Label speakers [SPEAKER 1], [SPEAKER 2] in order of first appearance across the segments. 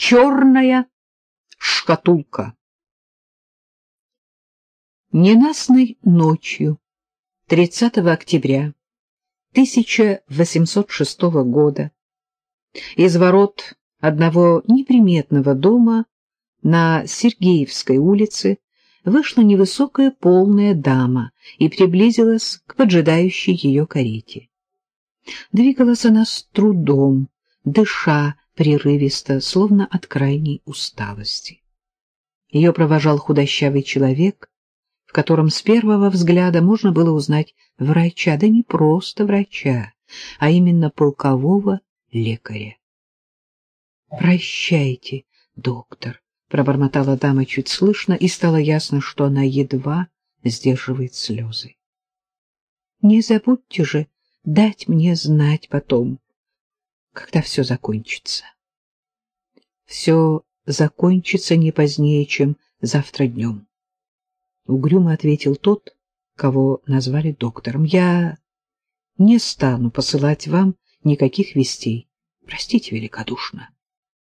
[SPEAKER 1] Черная шкатулка. Ненастной ночью 30 октября 1806 года из ворот одного неприметного дома на Сергеевской улице вышла невысокая полная дама и приблизилась к поджидающей ее карете. Двигалась она с трудом, дыша прерывисто, словно от крайней усталости. Ее провожал худощавый человек, в котором с первого взгляда можно было узнать врача, да не просто врача, а именно полкового лекаря. «Прощайте, доктор», — пробормотала дама чуть слышно, и стало ясно, что она едва сдерживает слезы. «Не забудьте же дать мне знать потом, когда все закончится». «Все закончится не позднее, чем завтра днем», — угрюмо ответил тот, кого назвали доктором. «Я не стану посылать вам никаких вестей. Простите великодушно.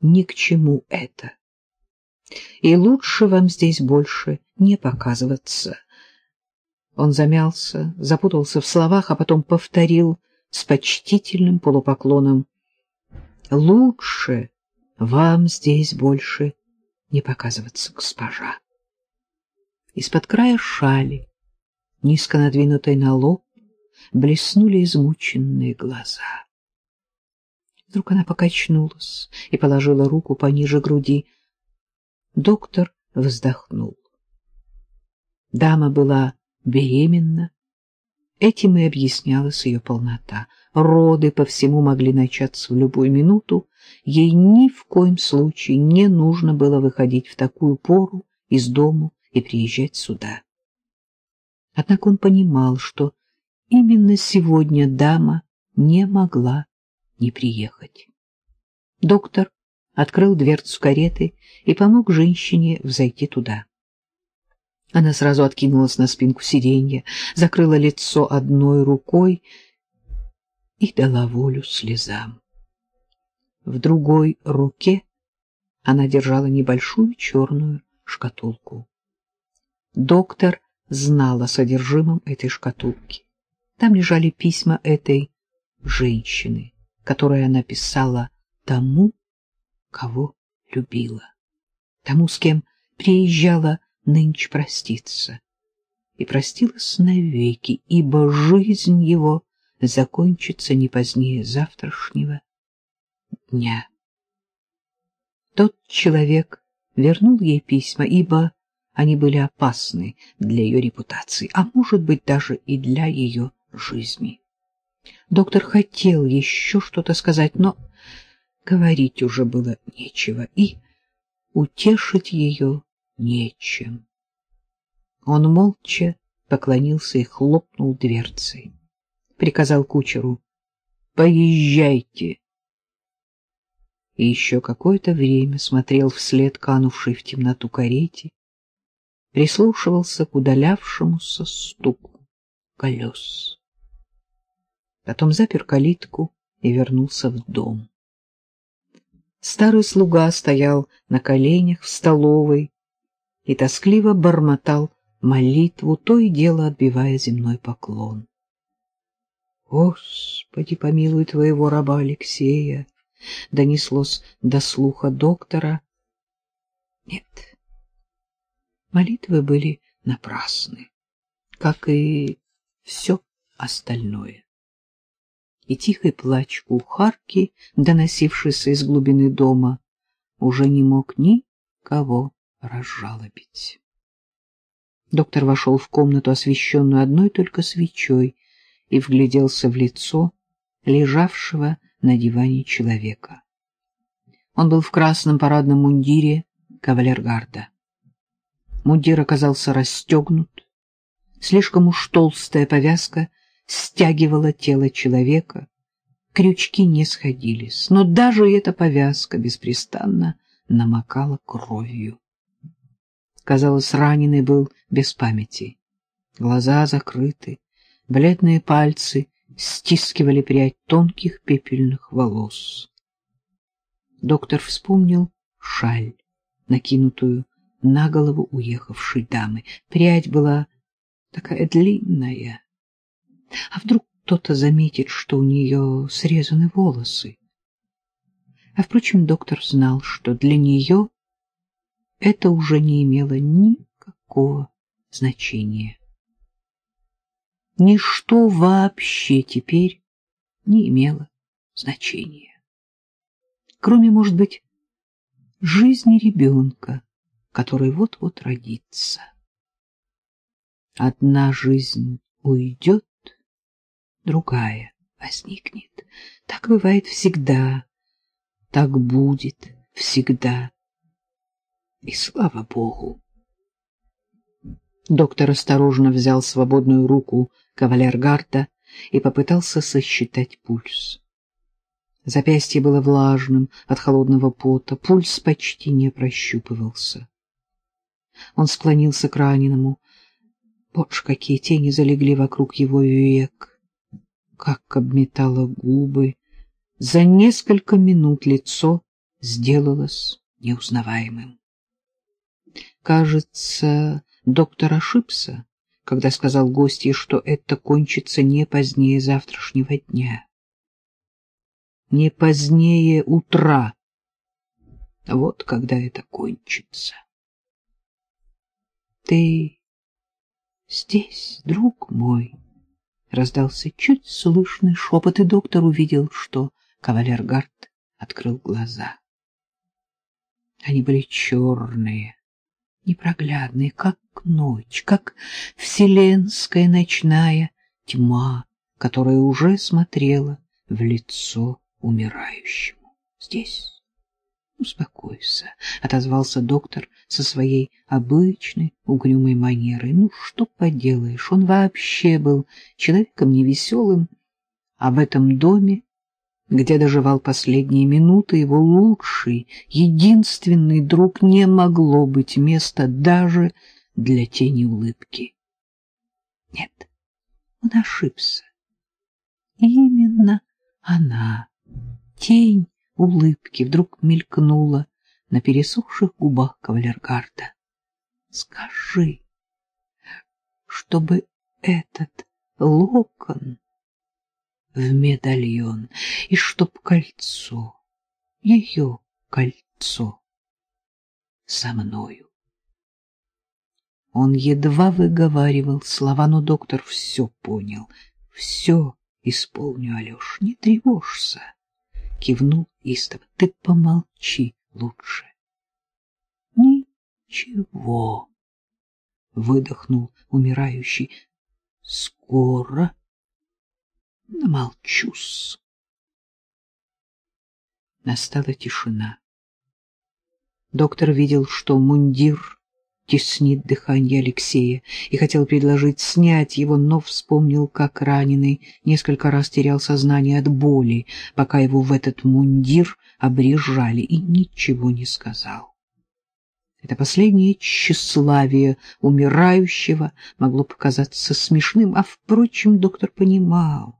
[SPEAKER 1] Ни к чему это» и лучше вам здесь больше не показываться. Он замялся, запутался в словах, а потом повторил с почтительным полупоклоном. «Лучше вам здесь больше не показываться, госпожа». Из-под края шали, низко надвинутой на лоб, блеснули измученные глаза. Вдруг она покачнулась и положила руку пониже груди. Доктор вздохнул. Дама была беременна. Этим и объяснялась ее полнота. Роды по всему могли начаться в любую минуту. Ей ни в коем случае не нужно было выходить в такую пору из дому и приезжать сюда. Однако он понимал, что именно сегодня дама не могла не приехать. Доктор открыл дверцу кареты и помог женщине взойти туда. Она сразу откинулась на спинку сиденья, закрыла лицо одной рукой и дала волю слезам. В другой руке она держала небольшую черную шкатулку. Доктор знал о содержимом этой шкатулки. Там лежали письма этой женщины, которые она писала тому, кого любила, тому, с кем приезжала нынче проститься. И простилась навеки, ибо жизнь его закончится не позднее завтрашнего дня. Тот человек вернул ей письма, ибо они были опасны для ее репутации, а может быть даже и для ее жизни. Доктор хотел еще что-то сказать, но говорить уже было нечего, и утешить ее нечем. Он молча поклонился и хлопнул дверцей. Приказал кучеру «Поезжайте!» И еще какое-то время смотрел вслед канувшей в темноту карете, прислушивался к удалявшемуся стуку колес. Потом запер калитку и вернулся в дом. Старый слуга стоял на коленях в столовой и тоскливо бормотал молитву, то и дело отбивая земной поклон. «Господи, помилуй твоего раба Алексея!» — донеслось до слуха доктора. Нет, молитвы были напрасны, как и все остальное и тихий плач кухарки, доносившийся из глубины дома, уже не мог никого разжалобить. Доктор вошел в комнату, освещенную одной только свечой, и вгляделся в лицо лежавшего на диване человека. Он был в красном парадном мундире кавалергарда. Мундир оказался расстегнут, слишком уж толстая повязка — стягивала тело человека, крючки не сходились, но даже эта повязка беспрестанно намокала кровью. Казалось, раненый был без памяти. Глаза закрыты, бледные пальцы стискивали прядь тонких пепельных волос. Доктор вспомнил шаль, накинутую на голову уехавшей дамы. Прядь была такая длинная. А вдруг кто-то заметит, что у нее срезаны волосы? А, впрочем, доктор знал, что для нее это уже не имело никакого значения. Ничто вообще теперь не имело значения. Кроме, может быть, жизни ребенка, который вот-вот родится. Одна жизнь уйдет, другая возникнет. Так бывает всегда, так будет всегда. И слава Богу! Доктор осторожно взял свободную руку кавалергарта и попытался сосчитать пульс. Запястье было влажным от холодного пота, пульс почти не прощупывался. Он склонился к раненому. Боже, какие тени залегли вокруг его век, как обметало губы. За несколько минут лицо сделалось неузнаваемым. Кажется, доктор ошибся, когда сказал гостье, что это кончится не позднее завтрашнего дня. Не позднее утра. Вот когда это кончится. Ты здесь, друг мой? Раздался чуть слышный шепот, и доктор увидел, что кавалер Гарт открыл глаза. Они были черные, непроглядные, как ночь, как вселенская ночная тьма, которая уже смотрела в лицо умирающему. Здесь успокойся, отозвался доктор со своей обычной угрюмой манерой. Ну что поделаешь, он вообще был человеком невеселым, а в этом доме где доживал последние минуты, его лучший, единственный друг не могло быть места даже для тени улыбки. Нет, он ошибся. Именно она, тень улыбки, вдруг мелькнула на пересохших губах кавалергарда. Скажи, чтобы этот локон в медальон, и чтоб кольцо, ее кольцо, со мною. Он едва выговаривал слова, но доктор все понял. Все исполню, Алеш, не тревожься. Кивнул истово. Ты помолчи лучше. Ничего, выдохнул умирающий. Скоро намолчусь. Настала тишина. Доктор видел, что мундир теснит дыхание Алексея и хотел предложить снять его, но вспомнил, как раненый несколько раз терял сознание от боли, пока его в этот мундир обрежали, и ничего не сказал. Это последнее тщеславие умирающего могло показаться смешным, а, впрочем, доктор понимал,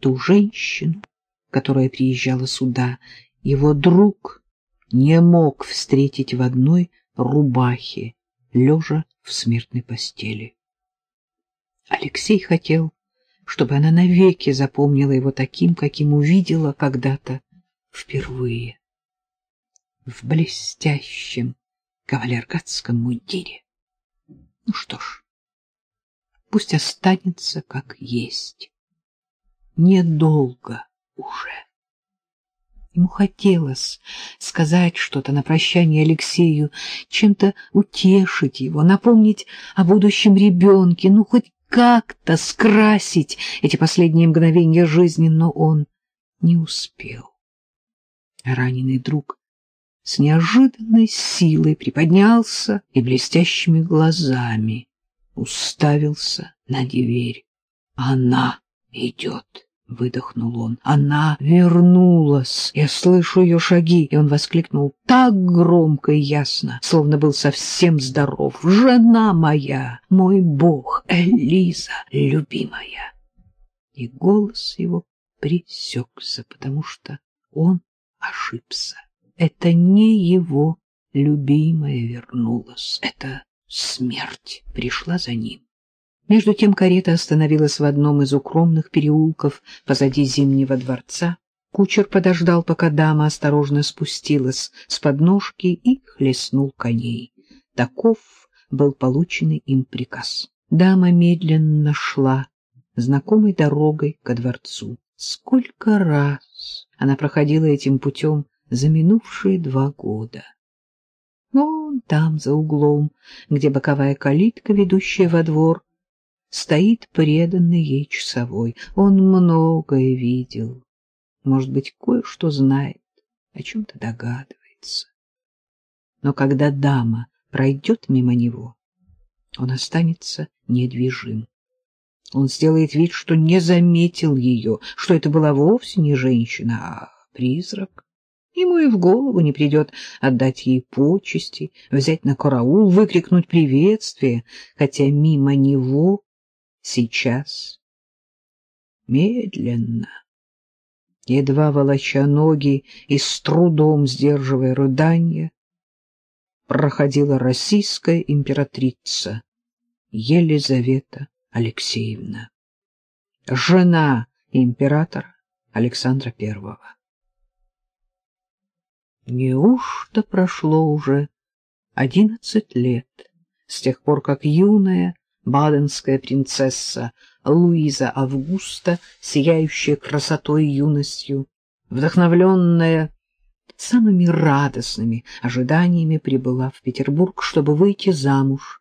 [SPEAKER 1] ту женщину, которая приезжала сюда, его друг не мог встретить в одной рубахе, лежа в смертной постели. Алексей хотел, чтобы она навеки запомнила его таким, каким увидела когда-то впервые. В блестящем кавалергатском мундире. Ну что ж, пусть останется как есть недолго уже. Ему хотелось сказать что-то на прощание Алексею, чем-то утешить его, напомнить о будущем ребенке, ну, хоть как-то скрасить эти последние мгновения жизни, но он не успел. Раненый друг с неожиданной силой приподнялся и блестящими глазами уставился на дверь. Она идет. — выдохнул он. Она вернулась. Я слышу ее шаги, и он воскликнул так громко и ясно, словно был совсем здоров. «Жена моя, мой бог, Элиза, любимая!» И голос его пресекся, потому что он ошибся. это не его любимая вернулась, это смерть пришла за ним. Между тем карета остановилась в одном из укромных переулков позади Зимнего дворца. Кучер подождал, пока дама осторожно спустилась с подножки и хлестнул коней. Таков был полученный им приказ. Дама медленно шла знакомой дорогой ко дворцу. Сколько раз она проходила этим путем за минувшие два года. Вон там, за углом, где боковая калитка, ведущая во двор, стоит преданный ей часовой. Он многое видел, может быть, кое-что знает, о чем-то догадывается. Но когда дама пройдет мимо него, он останется недвижим. Он сделает вид, что не заметил ее, что это была вовсе не женщина, а призрак. Ему и в голову не придет отдать ей почести, взять на караул, выкрикнуть приветствие, хотя мимо него сейчас медленно, едва волоча ноги и с трудом сдерживая рыдания, проходила российская императрица Елизавета Алексеевна, жена императора Александра I. Неужто прошло уже одиннадцать лет с тех пор, как юная баденская принцесса Луиза Августа, сияющая красотой и юностью, вдохновленная самыми радостными ожиданиями, прибыла в Петербург, чтобы выйти замуж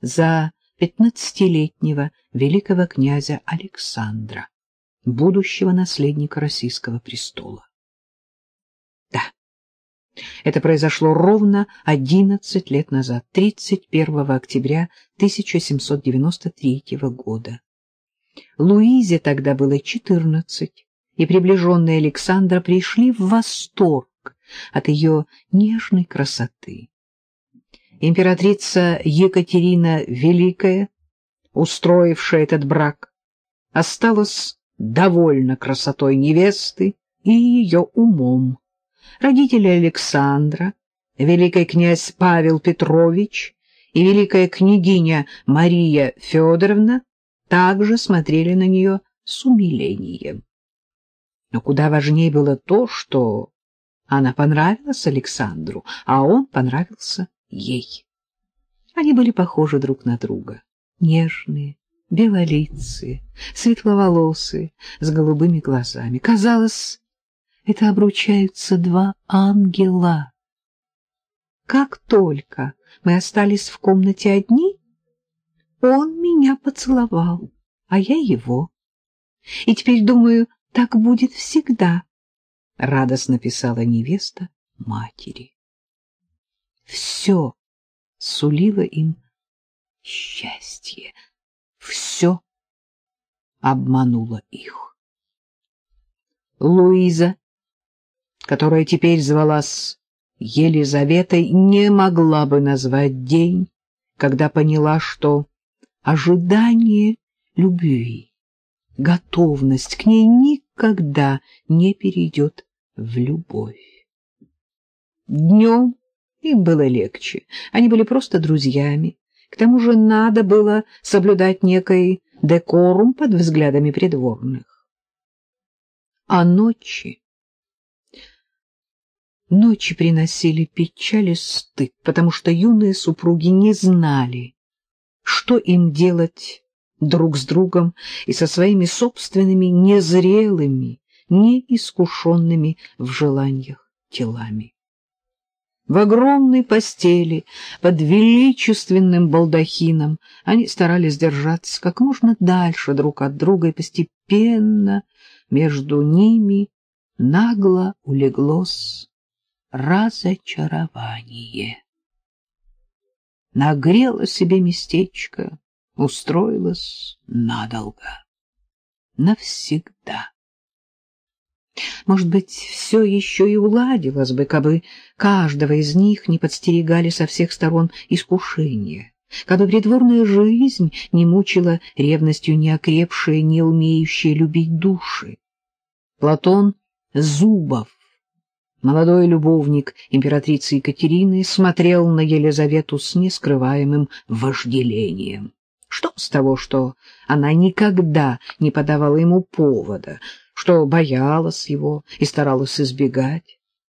[SPEAKER 1] за пятнадцатилетнего великого князя Александра, будущего наследника российского престола. Это произошло ровно одиннадцать лет назад, 31 октября 1793 года. Луизе тогда было четырнадцать, и приближенные Александра пришли в восторг от ее нежной красоты императрица Екатерина Великая, устроившая этот брак, осталась довольна красотой невесты и ее умом. Родители Александра, великий князь Павел Петрович и великая княгиня Мария Федоровна также смотрели на нее с умилением. Но куда важнее было то, что она понравилась Александру, а он понравился ей. Они были похожи друг на друга, нежные, белолицые, светловолосые, с голубыми глазами. Казалось, это обручаются два ангела. Как только мы остались в комнате одни, он меня поцеловал, а я его. И теперь, думаю, так будет всегда, — радостно писала невеста матери все сулило им счастье, все обмануло их. Луиза, которая теперь звалась Елизаветой, не могла бы назвать день, когда поняла, что ожидание любви, готовность к ней никогда не перейдет в любовь. Днем им было легче. Они были просто друзьями. К тому же надо было соблюдать некий декорум под взглядами придворных. А ночи... Ночи приносили печаль и стыд, потому что юные супруги не знали, что им делать друг с другом и со своими собственными незрелыми, неискушенными в желаниях телами в огромной постели под величественным балдахином. Они старались держаться как можно дальше друг от друга, и постепенно между ними нагло улеглось разочарование. Нагрела себе местечко, устроилась надолго, навсегда. Может быть, все еще и уладилось бы, кабы каждого из них не подстерегали со всех сторон искушения, кабы придворная жизнь не мучила ревностью неокрепшие, не умеющие любить души. Платон Зубов молодой любовник императрицы Екатерины, смотрел на Елизавету с нескрываемым вожделением. Что с того, что она никогда не подавала ему повода, что боялась его и старалась избегать?